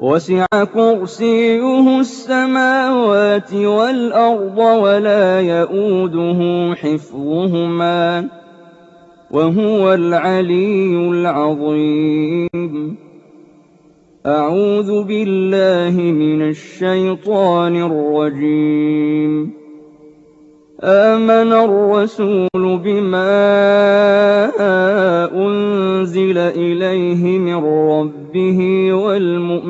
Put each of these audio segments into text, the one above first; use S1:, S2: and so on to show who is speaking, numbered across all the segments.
S1: وسع كرسيه السماوات والأرض ولا يئوده حفظهما وهو العلي العظيم. أعوذ بالله من الشيطان الرجيم. آمن الرسول بما أنزل إليه من ربه والمؤمنون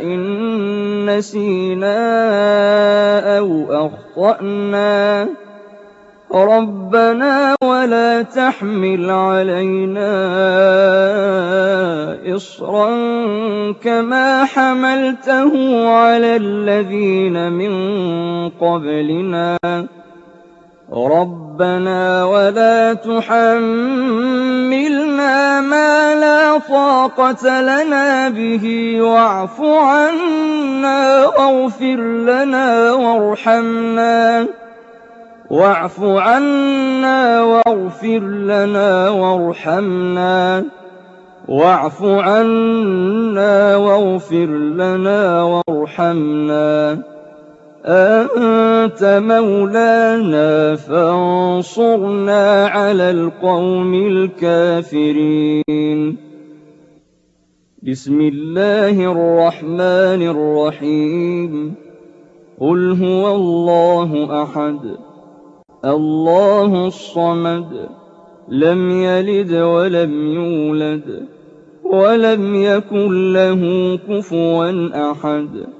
S1: إن نسينا أو أخطأنا ربنا ولا تحمل علينا إصرا كما حملته على الذين من قبلنا ربنا ولا تحملنا ما لا طاقة لنا به واعف عنا واغفر لنا وارحمنا. واعف عنا واغفر لنا وارحمنا. واعف عنا واغفر لنا وارحمنا. أنت مولانا فانصرنا على القوم الكافرين. بسم الله الرحمن الرحيم. قل هو الله أحد. الله الصمد. لم يلد ولم يولد. ولم يكن له كفوا أحد.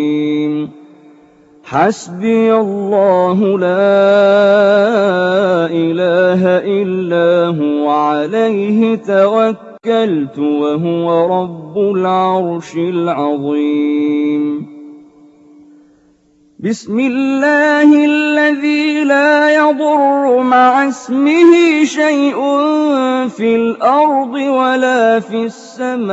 S1: حسبي الله لا إله إلا هو عليه توكلت وهو رب العرش العظيم. بسم الله الذي لا يضر مع اسمه شيء في الأرض ولا في السماء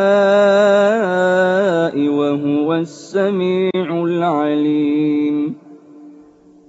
S1: وهو السميع العليم.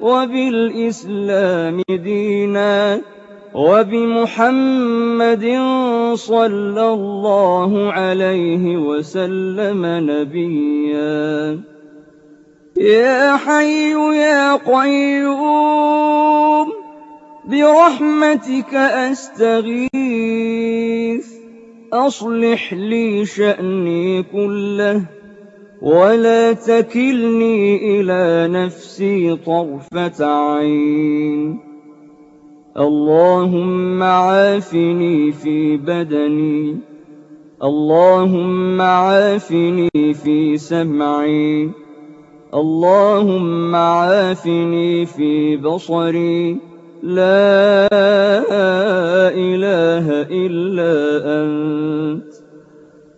S1: وبالإسلام دينا وبمحمد صلى الله عليه وسلم نبيا. يا حي يا قيوم برحمتك أستغيث أصلح لي شأني كله. ولا تكلني إلى نفسي طرفة عين. اللهم عافني في بدني. اللهم عافني في سمعي. اللهم عافني في بصري. لا إله إلا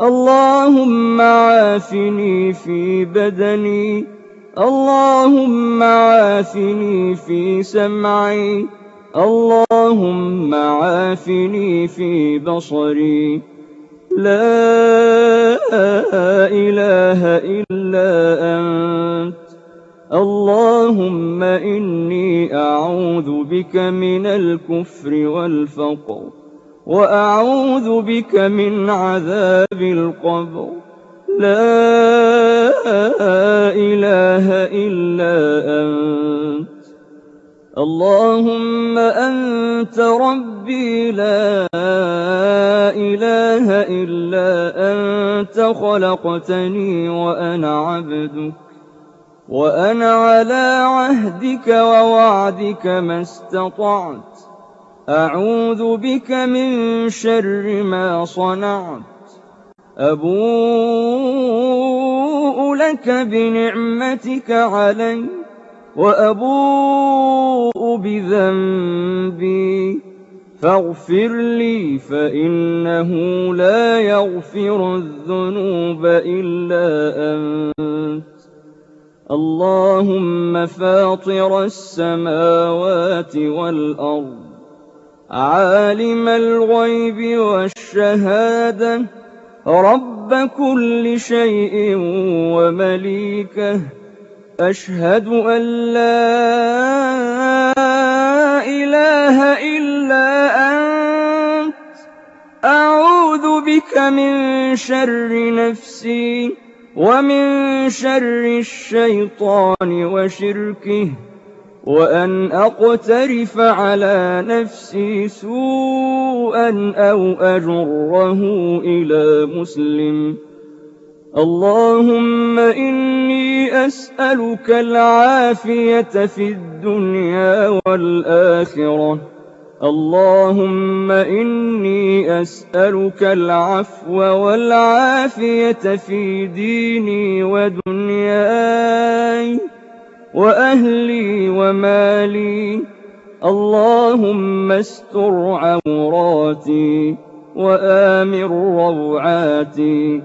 S1: اللهم عافني في بدني. اللهم عافني في سمعي. اللهم عافني في بصري. لا إله إلا أنت. اللهم إني أعوذ بك من الكفر والفقر. وأعوذ بك من عذاب القبر. لا إله إلا أنت. اللهم أنت ربي. لا إله إلا أنت. خلقتني وأنا عبدك. وأنا على عهدك ووعدك ما استطعت. أعوذ بك من شر ما صنعت. أبوء لك بنعمتك علي وأبوء بذنبي. فاغفر لي فإنه لا يغفر الذنوب إلا أنت. اللهم فاطر السماوات والأرض. عالم الغيب والشهادة رب كل شيء ومليكه. أشهد أن لا إله إلا أنت. أعوذ بك من شر نفسي ومن شر الشيطان وشركه. وأن أقترف على نفسي سوءا أو أجره إلى مسلم اللهم إني أسألك العافية في الدنيا والآخرة اللهم إني أسألك العفو والعافية في ديني ودنياي وأهلي ومالي. اللهم استر عوراتي وآمن روعاتي.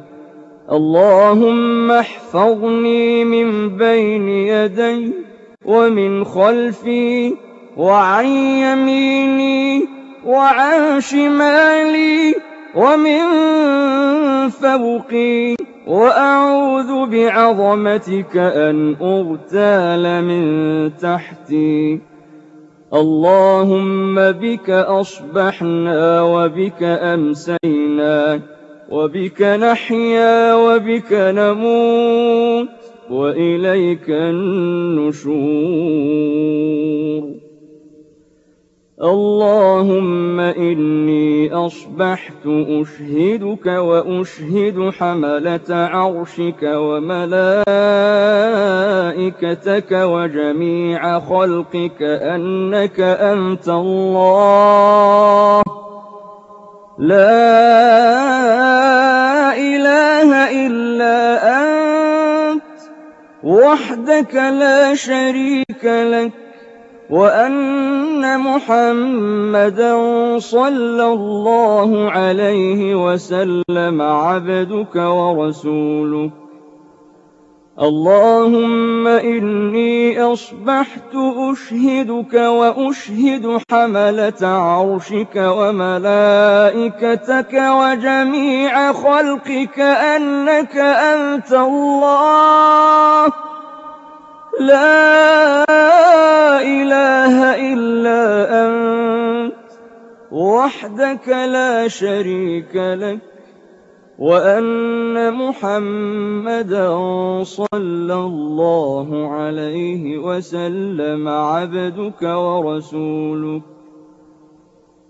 S1: اللهم احفظني من بين يدي ومن خلفي وعن يميني وعن شمالي ومن فوقي. وأعوذ بعظمتك أن أغتال من تحتي. اللهم بك أصبحنا وبك أمسينا وبك نحيا وبك نموت وإليك النشور. اللهم إني أصبحت أشهدك وأشهد حملة عرشك وملائكتك وجميع خلقك أنك أنت الله. لا إله إلا أنت وحدك لا شريك لك. وأن محمدا صلى الله عليه وسلم عبدك ورسولك. اللهم إني أصبحت أشهدك وأشهد حملة عرشك وملائكتك وجميع خلقك أنك أنت الله. لا إله إلا أنت وحدك لا شريك لك وأن محمدا صلى الله عليه وسلم عبدك ورسولك.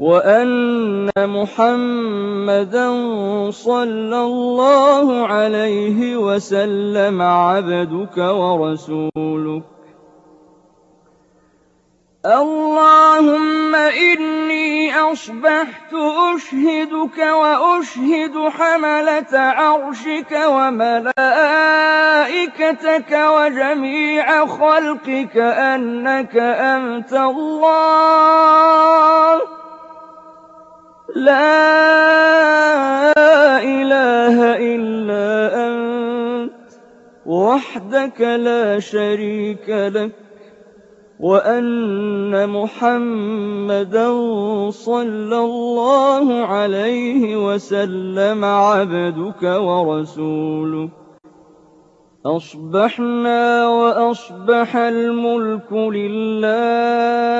S1: وأن محمدا صلى الله عليه وسلم عبدك ورسولك. اللهم إني أصبحت أشهدك وأشهد حملة عرشك وملائكتك وجميع خلقك أنك أنت الله. لا إله إلا أنت وحدك لا شريك لك وأن محمدا صلى الله عليه وسلم عبدك ورسولك. أصبحنا وأصبح الملك لله.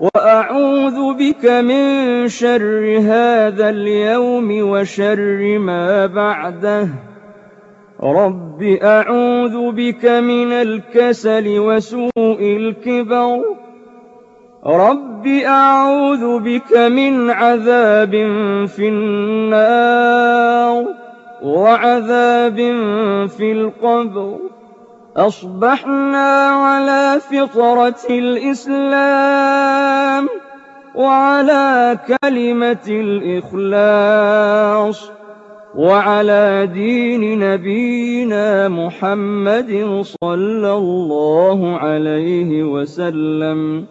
S1: وأعوذ بك من شر هذا اليوم وشر ما بعده. رب أعوذ بك من الكسل وسوء الكبر. رب أعوذ بك من عذاب في النار وعذاب في القبر. أصبحنا على فطرة الإسلام وعلى كلمة الإخلاص وعلى دين نبينا محمد صلى الله عليه وسلم.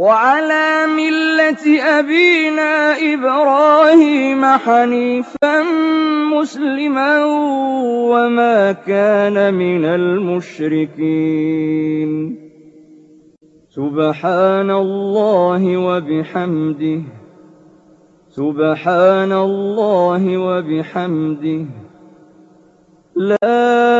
S1: وعلى ملة أبينا إبراهيم حنيفا مسلما وما كان من المشركين. سبحان الله وبحمده. سبحان الله وبحمده. لا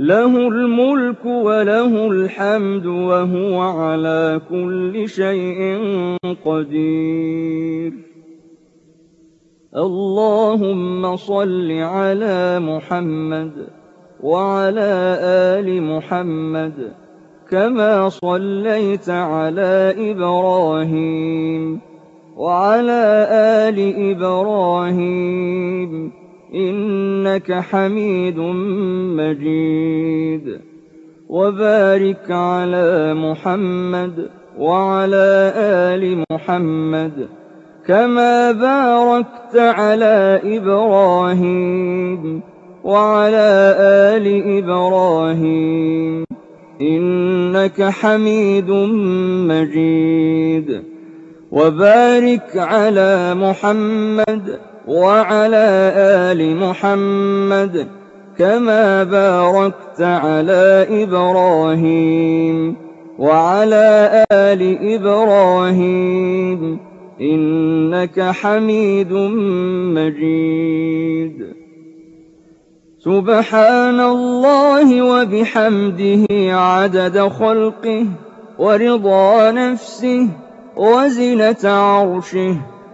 S1: لَهُ الْمُلْكُ وَلَهُ الْحَمْدُ وَهُوَ عَلَىٰ كُلِّ شَيْءٍ قَدِيرٌ. اللَّهُمَّ صَلِّ عَلَىٰ مُحَمَّدٍ وَعَلَىٰ آلِ مُحَمَّدٍ كَمَا صَلَّيْتَ عَلَىٰ إِبْرَاهِيمَ وَعَلَىٰ آلِ إِبْرَاهِيمَ إِنَّكَ حَمِيدٌ مَّجِيدٌ. وَبَارِكْ عَلَىٰ مُحَمَّدٍ وَعَلَىٰ آلِ مُحَمَّدٍ كَمَا بَارَكْتَ عَلَىٰ إِبْرَاهِيمَ وَعَلَىٰ آلِ إِبْرَاهِيمَ. إِنَّكَ حَمِيدٌ مَّجِيدٌ. وَبَارِكْ عَلَىٰ مُحَمَّدٍ وَعَلَىٰ آلِ مُحَمَّدٍ كَمَا بَارَكْتَ عَلَىٰ إِبْرَاهِيمَ وَعَلَىٰ آلِ إِبْرَاهِيمَ إِنَّكَ حَمِيدٌ مَّجِيدٌ. سُبْحَانَ اللَّهِ وَبِحَمْدِهِ عَدَدَ خَلْقِهِ وَرِضَا نَفْسِهِ وَزِنَةَ عَرْشِهِ